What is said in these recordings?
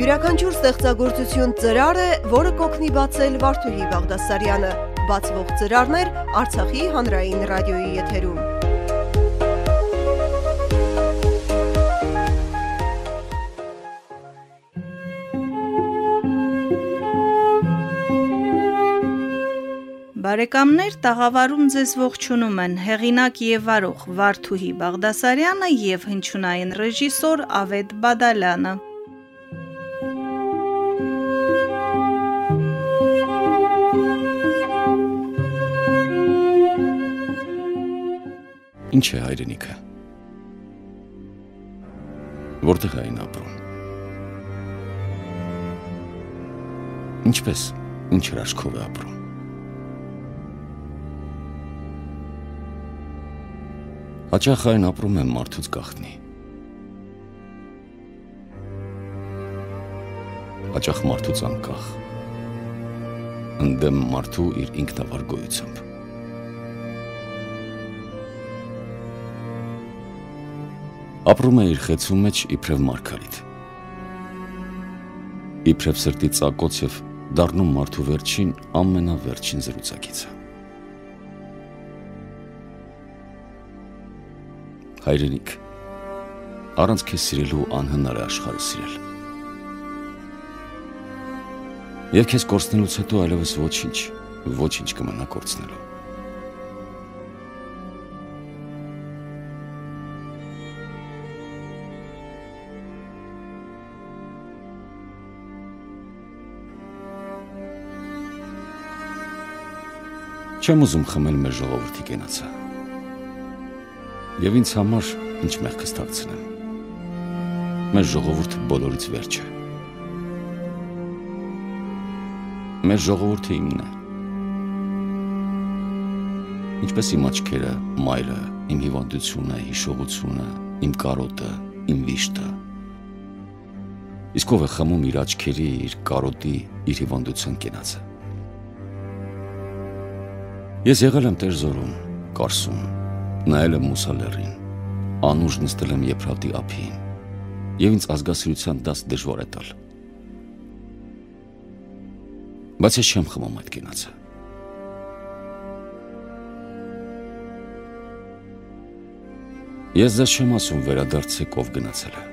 Յուրաքանչյուր ստեղծագործություն ծրար է, որը կօգնի բացել Վարդուհի Բաղդասարյանը։ Բացվող ծրարներ Արցախի հանրային ռադիոյի եթերում։ Բարեկամներ տաղավարում ձեզ ողջունում են հեղինակ եւ վարող Վարդուհի Բաղդասարյանը եւ հնչյունային ռեժիսոր Ավետ Բադալյանը։ Ինչ է հայրենիքը։ Որտեղ է այն ապրում։ Ինչպես, ինչ հրաշքով է ապրում։ Հաճախ այն ապրում է մարդուց գախտնի։ Հաճախ մարդուց անկախ։ Ընդդեմ մարդու իր ինքնավար գոյությամբ։ Ապրում է իր խեցու մեջ իբրև մարգարիտ։ Իբրև սրտի ծակոց եւ դառնում մարդու վերջին ամենավերջին զրուցակիցը։ հայրենիք։ Առանց քեզ սիրելու անհնար է աշխարհը սիրել։ Եվ քեզ կորցնելուց հետո այլևս ոչինչ, ոչինչ կմնա կորցնելու։ Չեմ ուզում խմել մեր ժողովրդի կենացը Եվ ինձ համար ինչ մեղքս թաքցնեմ։ Մեր ժողովուրդը բոլորից վերջ է։ Մեր ժողովուրդը իմն է։ Ինչպես իմ աչքերը, մայրը, իմ հիվանդությունը, հիշողությունը, իմ կարոտը, իմ վիշտը։ Իսկ ով է խմում իր աչքերի, իր կարոտի, իր հիվանդության կենացը։ Ես եղել եմ Տերզորում, Կարսում, նայել եմ մուսալերին, անուժ նստել եմ եփրատի ափին, եւ ինձ ազգասիրության դաս դժվար է տալ։ Բայց ես չեմ խմում այդ կենացը։ Ես ձեզ չեմ ասում վերադարձեք ով գնացել է։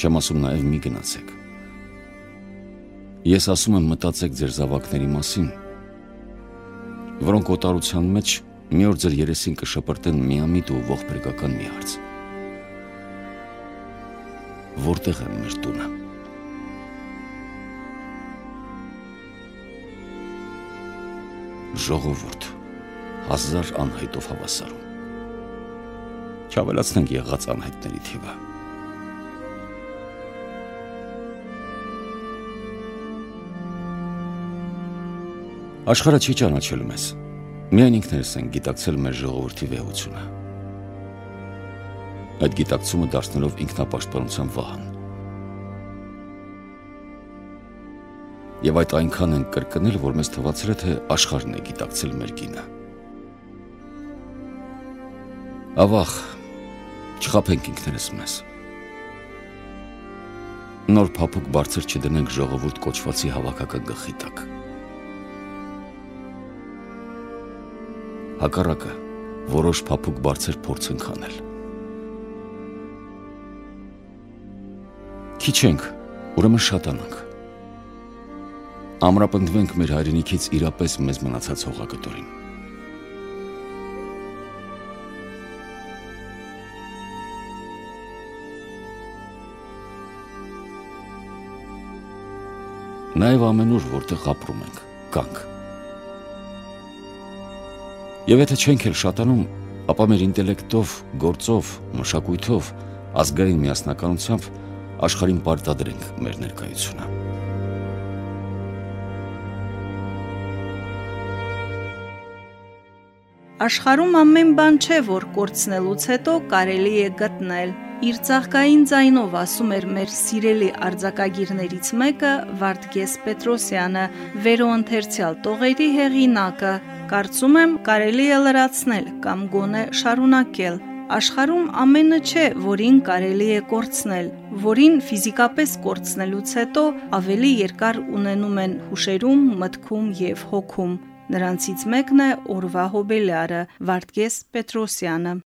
Չեմ ասում նաև մի գնացեք։ Ես ասում եմ մտածեք ձեր զավակների մասին, որոնք օտարության մեջ մի օր ձեր երեսին կշպրտեն միամիտ ու ողբերգական մի հարց։ Որտեղ է մեր տունը։ Ժողովուրդ հազար անհայտով հավասարում։ Չավելացնենք եղած անհայտների թիվը։ Աշխարհը չի ճանաչել մեզ Միայն ինքներս ենք գիտակցել մեր ժողովրդի վեհությունը։ Այդ գիտակցումը դարձնելով ինքնապաշտպանության վահան։ Եվ այդ այնքան են կրկնել, որ մեզ թվացել է, թե աշխարհն է գիտակցել մեր գինը։ Ավախ, չխափենք ինքներս մեզ։ Նոր փափուկ բարձր չդնենք ժողովուրդ կոչվածի հավաքական գլխի տակ։ հակառակը որոշ փափուկ բարձր փորձ են քանել։ Քիչ ենք, ուրեմն շատանանք։ Ամրապնդվենք մեր հայրենիքից իրապես մեզ մնացած հողակտորին։ Նաև ամենուր որտեղ ապրում ենք, կանք Եվ եթե չենք էլ շատանում, ապա մեր ինտելեկտով, գործով, մշակույթով, ազգային միասնականությամբ աշխարհին պարտադրենք մեր ներկայությունը։ Աշխարհում ամեն բան չէ, որ կորցնելուց հետո կարելի է գտնել։ Իր ցաղկային ձայնով ասում էր մեր սիրելի արձակագիրներից մեկը Վարդգես Պետրոսյանը, վերոընթերցյալ տողերի հեղինակը, Կարծում եմ, կարելի է լրացնել կամ գոնե շարունակել։ Աշխարհում ամենը չէ, որին կարելի է կորցնել։ որին ֆիզիկապես կորցնելուց հետո ավելի երկար ունենում են հուշերում, մտքում եւ հոգում։ Նրանցից մեկն է օրվա հոբելյարը Վարդգես Պետրոսյանը։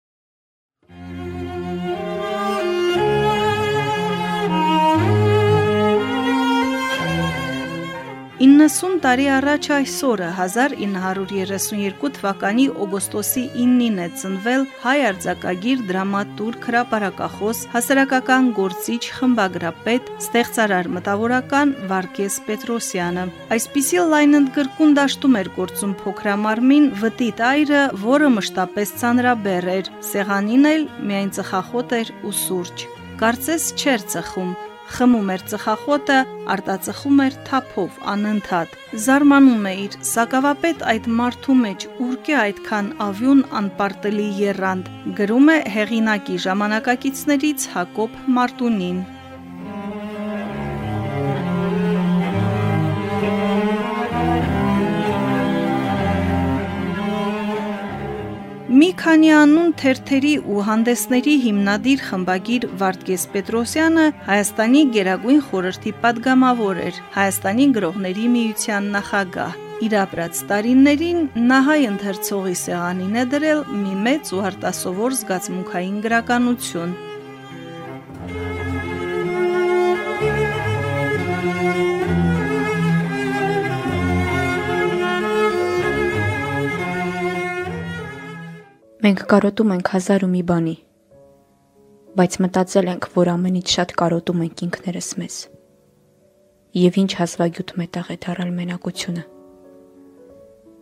90 տարի առաջ այսօրը 1932 թվականի օգոստոսի 9-ին է ծնվել հայ արձակագիր, դրամատուրգ, հրապարակախոս, հասարակական գործիչ, խմբագրապետ, ստեղծարար մտավորական Վարդգես Պետրոսյանը։ Այսպիսի լայն ընդգրկուն դաշտում էր գործում փոքրամարմին վտիտ այրը, որը մշտապես ցանրաբեռ էր, սեղանին էլ միայն ծխախոտ էր ու սուրճ։ Կարծես չէր ծխում, խմում էր ծխախոտը, արտածխում էր թափով անընդհատ։ Զարմանում էիր, սակավապետ այդ մարդու մեջ ուրկե այդքան ավյուն անպարտելի երրանդ։ Գրում է հեղինակի ժամանակակիցներից Հակոբ Մարտունին։ Քանի անուն թերթերի ու հանդեսների հիմնադիր խմբագիր Վարդգես Պետրոսյանը Հայաստանի Գերագույն խորհրդի падգամավոր էր, Հայաստանի գրողների միության նախագահ։ Իր ապրած տարիներին նա հայ ընթերցողի սեղանին է դրել մի մեծ ու արտասովոր զգացմունքային գրականություն, Մենք կարոտում ենք հազար ու մի բանի, բայց մտածել ենք, որ ամենից շատ կարոտում ենք ինքներս մեզ։ Եվ ինչ հազվագյուտ մետաղ է դարալ մենակությունը։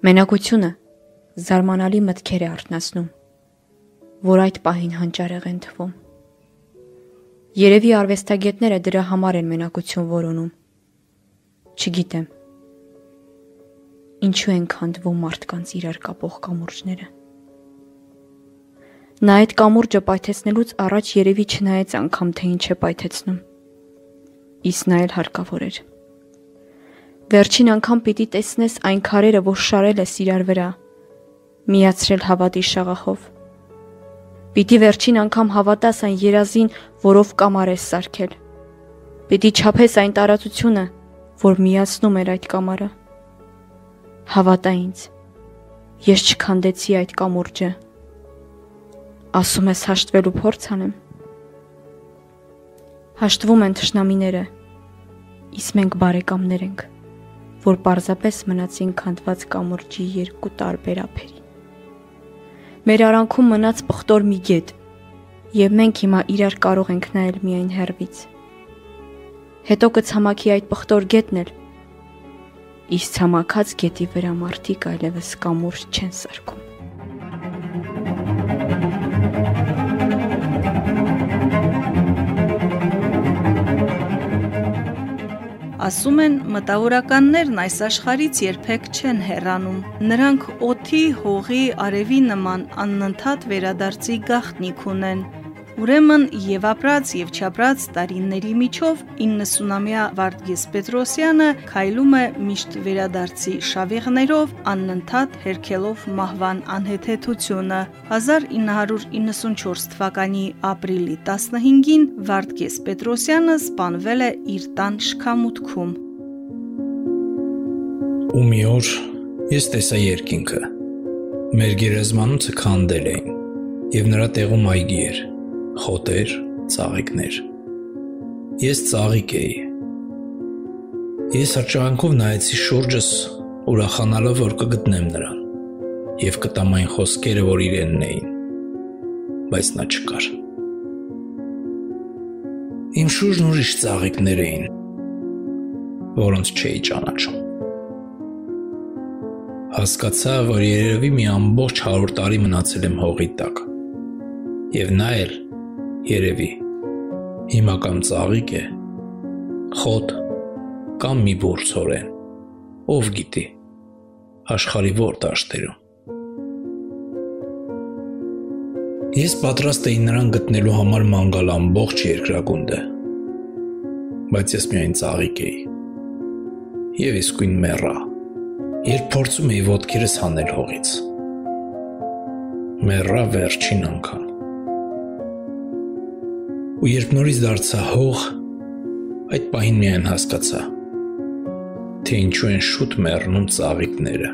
Մենակությունը զարմանալի մտքեր է արտնասնում, որ այդ պահին հանճարեղ են թվում։ Երևի արվեստագետները դրա համար են մենակություն որոնում։ Չգիտեմ։ Ինչու են քանդվում մարդկանց իրար կապող կամուրջները։ Նա այդ կամուրջը պայթեցնելուց առաջ երևի չնայեց անգամ թե ինչ է պայթեցնում։ Իսկ նա էլ հարկավոր էր։ Վերջին անգամ պիտի տեսնես այն քարերը, որ շարել ես իրար վրա, միացրել հավատի շաղախով։ Պիտի վերջին անգամ հավատաս այն երազին, որով կամար ես սարքել։ Պիտի չափես այն տարածությունը, որ միացնում էր այդ կամարը։ Հավատա ինձ։ Ես չքանդեցի այդ կամուրջը Ասում ես հաշտվելու փորձ անեմ։ Հաշտվում են ճշնամիները, իսկ մենք բարեկամներ ենք, որ պարզապես մնացին քանդված կամուրջի երկու տարբեր ափերի։ Մեր արանքում մնաց պղտոր մի գետ, եւ մենք հիմա իրար կարող ենք նայել միայն հերվից։ Հետո կցամաքի այդ պղտոր գետն էլ իսկ ցամաքած գետի վրա մարդիկ այլևս կամուրջ չեն սարքում։ Ասում են մտավորականներն այս աշխարից երբեք չեն հեռանում։ Նրանք օթի, հողի, արևի նման անընդհատ վերադարձի գաղտնիք ունեն։ Ուրեմն եւ ապրած եւ չապրած տարիների միջով 90-ամյա Վարդգես Պետրոսյանը քայլում է միշտ վերադարձի շավիղներով անընդհատ հերքելով մահվան անհեթեթությունը 1994 թվականի ապրիլի 15-ին Վարդգես Պետրոսյանը սպանվել է իր տան շքամուտքում ու մի օր ես տեսա երկինքը մեր գերեզմանոցը քանդել էին եւ նրա տեղում այգի էր խոտեր, ծաղիկներ։ Ես ծաղիկ էի։ Ես հրճանքով նայեցի շուրջս, ուրախանալով, որ կգտնեմ նրան եւ կտամ այն խոսքերը, որ իրենն էին։ Բայց նա չկար։ Իմ շուրջն ուրիշ ծաղիկներ էին, որոնց չէի ճանաչում։ Հասկացա, որ երևի մի ամբողջ 100 տարի մնացել եմ հողի տակ։ Եվ նա էլ երևի հիմա կամ ծաղիկ է խոտ կամ մի բորցորեն ով գիտի աշխարի որ դաշտերում Ես պատրաստ էի նրան գտնելու համար մանգալ ամբողջ երկրագունդը բայց ես միայն ծաղիկ էի եւ իսկույն մեռա երբ փորձում էի ոտքերս հանել հողից մեռա վերջին անգամ Ու երբ նորից դարձա հող, այդ պահին միայն հասկացա, թե ինչու են շուտ մեռնում ծաղիկները։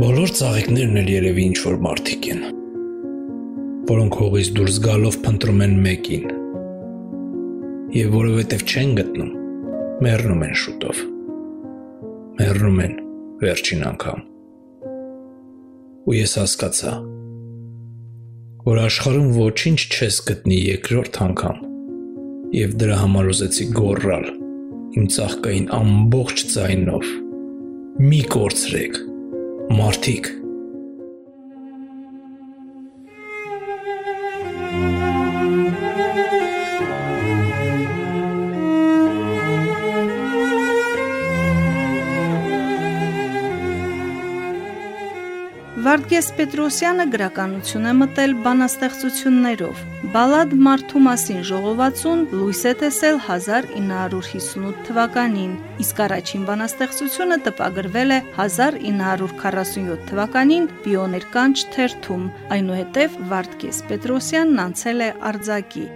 Բոլոր ծաղիկներն էլ երևի ինչ որ մարդիկ են, որոնք հողից դուրս գալով փնտրում են մեկին։ Եվ որովհետև չեն գտնում, մեռնում են շուտով։ Մեռնում են վերջին անգամ։ Ու ես հասկացա, որ աշխարհում ոչինչ չես գտնի երկրորդ անգամ։ Եվ դրա համար ուզեցի գոռալ իմ ցաղկային ամբողջ ձայնով. Մի կորցրեք, մարդիկ Վարդգես Պետրոսյանը գրականություն է մտել բանաստեղծություններով։ Բալադ մարդու մասին ժողովածուն լույս է տեսել 1958 թվականին, իսկ առաջին բանաստեղծությունը տպագրվել է 1947 թվականին Պիոներ կանչ թերթում։ Այնուհետև Վարդգես Պետրոսյանն անցել է արձակի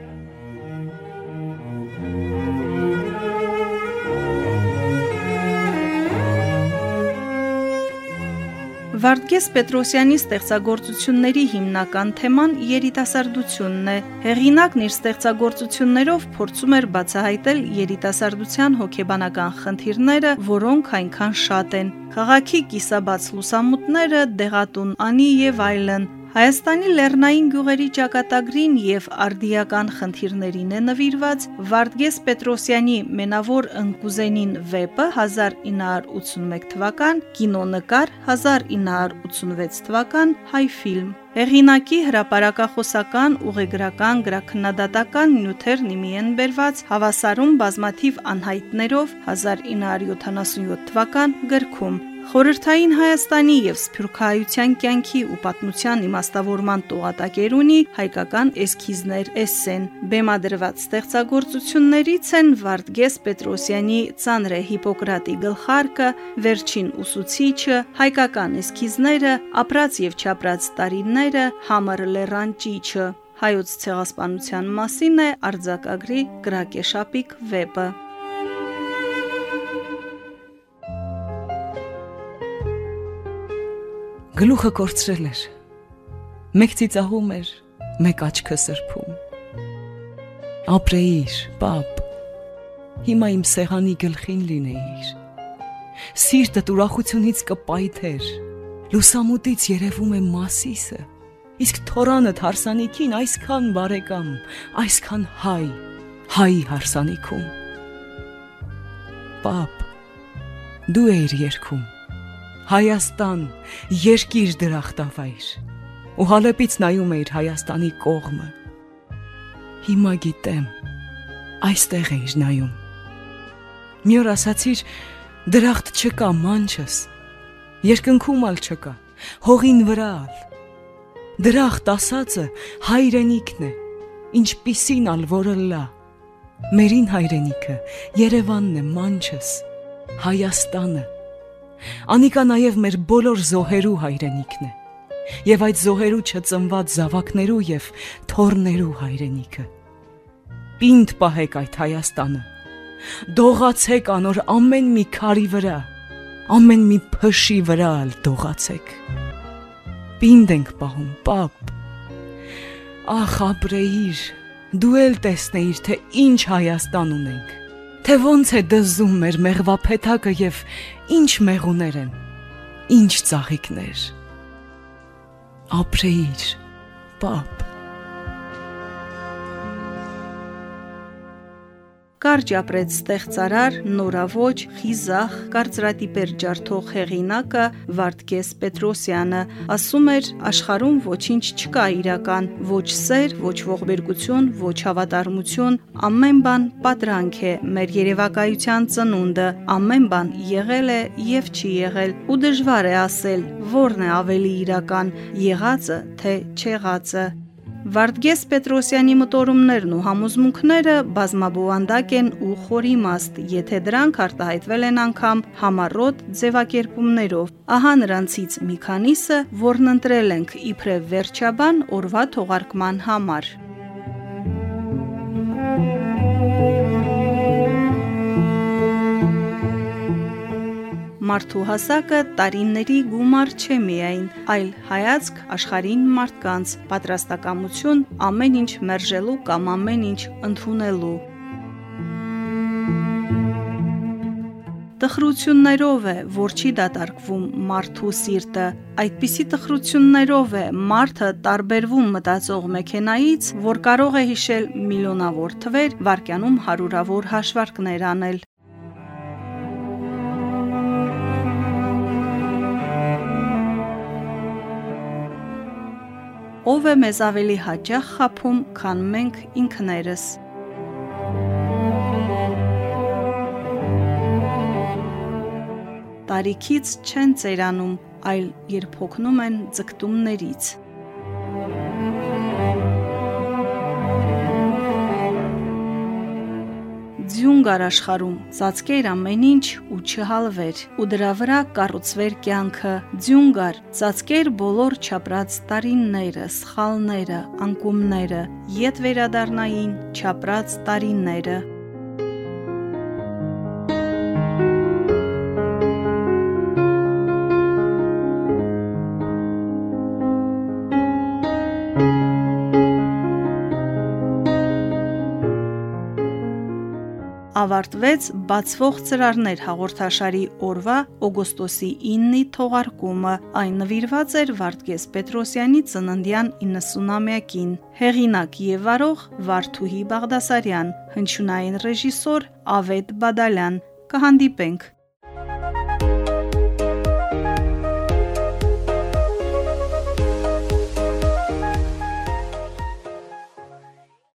Վարդգես Պետրոսյանի ստեղծագործությունների հիմնական թեման երիտասարդությունն է։ Հեղինակն իր ստեղծագործություններով փորձում էր բացահայտել երիտասարդության հոգեբանական խնդիրները, որոնք այնքան շատ են։ Խաղաղի կիսաբաց լուսամուտները, դեղատուն անի եւ այլն, Հայաստանի լեռնային գյուղերի ճակատագրին եւ արդիական խնդիրներին է նվիրված Վարդգես Պետրոսյանի Մենավոր ընկուզենին վեպը 1981 թվական, կինոնկար 1986 թվական, հայ ֆիլմ։ Հեղինակի հրապարակախոսական, ուղեգրական, գրաքննադատական նյութեր նիմի են բերված հավասարում բազմաթիվ անհայտներով 1977 թվական գրքում Խորհրդային Հայաստանի եւ Սփյուռքահայության կյանքի ու պատմության իմաստավորման տողատակեր ունի հայկական էսքիզներ էսսեն։ Բեմադրված ստեղծագործություններից են Վարդգես Պետրոսյանի Ծանրե Հիպոկրատի գլխարկը, Վերջին ուսուցիչը, հայկական էսքիզները, Ապրած եւ չապրած տարիները, Համր լեռան ճիճը։ Հայոց ցեղասպանության մասին է արձակագրի Գրակեշապիկ վեպը։ Գլուխը կորցրել էր։ Մեկ ծիծաղում էր, մեկ աչքը սրբում։ Ապրեիր, պապ։ Հիմա իմ սեղանի գլխին լինեիր։ Սիրտը ուրախությունից կպայթեր։ Լուսամուտից երևում է մասիսը։ Իսկ թորանը հարսանիքին այսքան բարեկամ, այսքան հայ, հայի հարսանիքում։ Պապ, դու էիր երգում Հայաստան, երկիր դրախտավայր։ Ու հալեպից նայում էիր Հայաստանի կողմը։ Հիմա գիտեմ, այստեղ էիր նայում։ Մի օր ասացիր, դրախտ չկա, մանչս։ Երկնքում ալ չկա, հողին վրա ալ։ Դրախտ ասածը հայրենիքն է, ինչպիսին ալ որը լա։ Մերին հայրենիքը Երևանն է, մանչս, Հայաստանը Անիկա նաև մեր բոլոր զոհերու հայրենիքն է։ Եվ այդ զոհերու չծնված զավակներու եւ թորներու հայրենիքը։ Պինդ պահեք այդ Հայաստանը։ Դողացեք անոր ամեն մի քարի վրա, ամեն մի փշի վրա ալ դողացեք։ Պինդ ենք պահում, պապ։ Ախ, ապրեիր, դու էլ տեսնեիր, թե ինչ Հայաստան ունենք թե ոնց է դզում մեր մեղվափեթակը եւ ինչ մեղուներ են, ինչ ծաղիկներ։ Ապրեիր, պապ։ Կարճ ապրեց ստեղծարար, նորավոճ, խիզախ, կարծրատիպեր ջարդող հեղինակը Վարդգես Պետրոսյանը ասում էր աշխարում ոչինչ չկա իրական, ոչ սեր, ոչ ողբերգություն, ոչ հավատարմություն, ամեն բան պատրանք է, մեր երևակայության ծնունդը, ամեն բան եղել է եւ չի եղել, ու դժվար է ասել, որն է ավելի իրական, եղածը թե չեղածը։ Վարդգես Պետրոսյանի մտորումներն ու համոզմունքները բազմաբովանդակ են ու խորիմաստ, եթե դրանք արտահայտվել են անգամ համառոտ ձևակերպումներով։ Ահա նրանցից մի քանիսը, որն ընտրել ենք իբրև վերջաբան օրվա թողարկման համար։ Մարդու հասակը տարիների գումար չէ միայն, այլ հայացք աշխարհին մարդկանց, պատրաստակամություն ամեն ինչ մերժելու կամ ամեն ինչ ընդունելու։ Տխրություններով է, որ չի դատարկվում մարդու սիրտը։ Այդպիսի տխրություններով է մարդը տարբերվում մտածող մեքենայից, որ կարող է հիշել միլիոնավոր թվեր, վարկյանում հարյուրավոր հաշվարկներ անել։ ով է մեզ ավելի հաճախ խափում, քան մենք ինքներս։ Տարիքից չեն ծերանում, այլ երբ հոգնում են ձգտումներից։ ձյուն գար աշխարում, ծածկեր ամեն ինչ ու չհալվեր, ու դրա վրա կառուցվեր կյանքը։ Ձյուն գար, ծածկեր բոլոր չապրած տարինները, սխալները, անկումները, յետ վերադառնային չապրած տարինները։ ավարտվեց բացվող ծրարներ հաղորդաշարի օրվա օգոստոսի 9-ի թողարկումը։ Այն նվիրված էր Վարդգես Պետրոսյանի ծննդյան 90-ամյակին։ Հեղինակ եւ վարող Վարդուհի Բաղդասարյան, հնչյունային ռեժիսոր Ավետ Բադալյան։ Կհանդիպենք